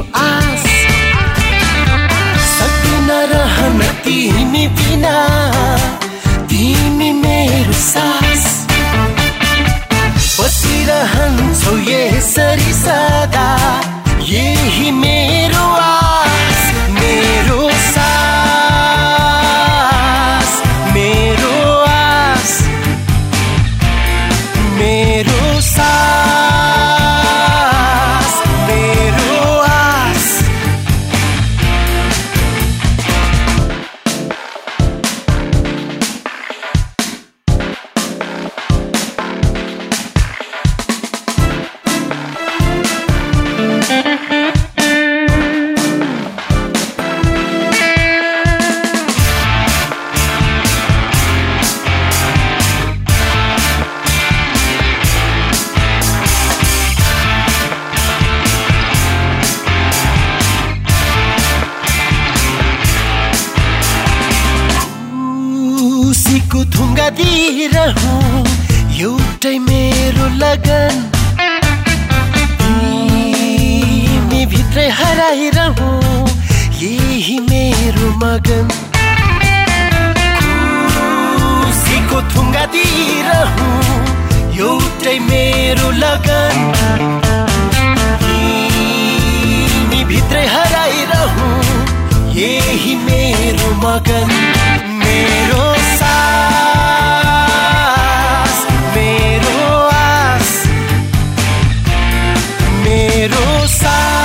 आस। सक्दिन रहन तिमी बिना। तिमी मेरो सास। बसिरहन्छौ यसरी सदा खुसीको थुङ्गा दिइरहँ एउटै मेरो लगन। तिमी भित्रै हराइरहँ यही मेरो मगन। खुसीको थुङ्गा दिइरहँ एउटै मेरो लगन। तिमी भित्रै हराइरहँ यही मेरो मेरो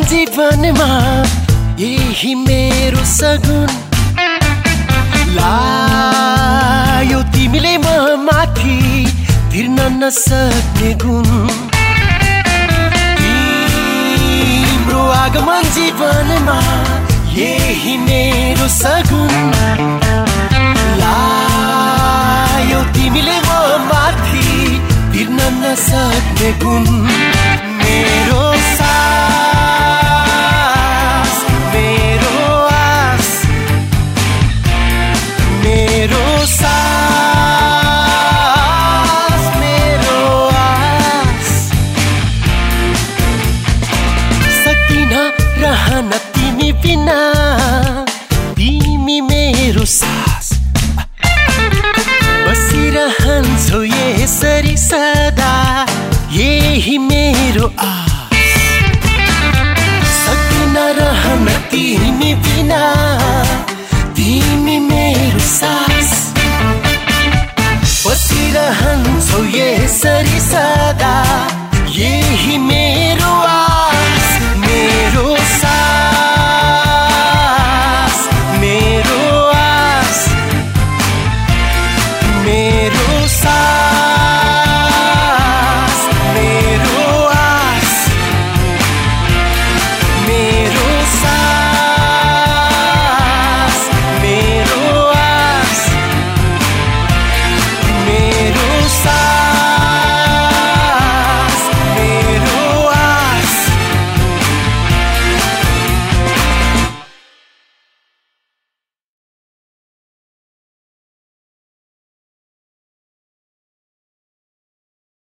जीवनमा यही मेरो सगुन। लायो तिमीले म माथि तिर्न नसक्ने गुण। तिम्रो आगमन जीवनमा यही मेरो सगुन। लायो तिमीले म माथि तिर्न नसक्ने गुण। यही मेरो आस। सक्दिन रहन तिमी बिना तिमी मेरो सास। बसिरहन्छौ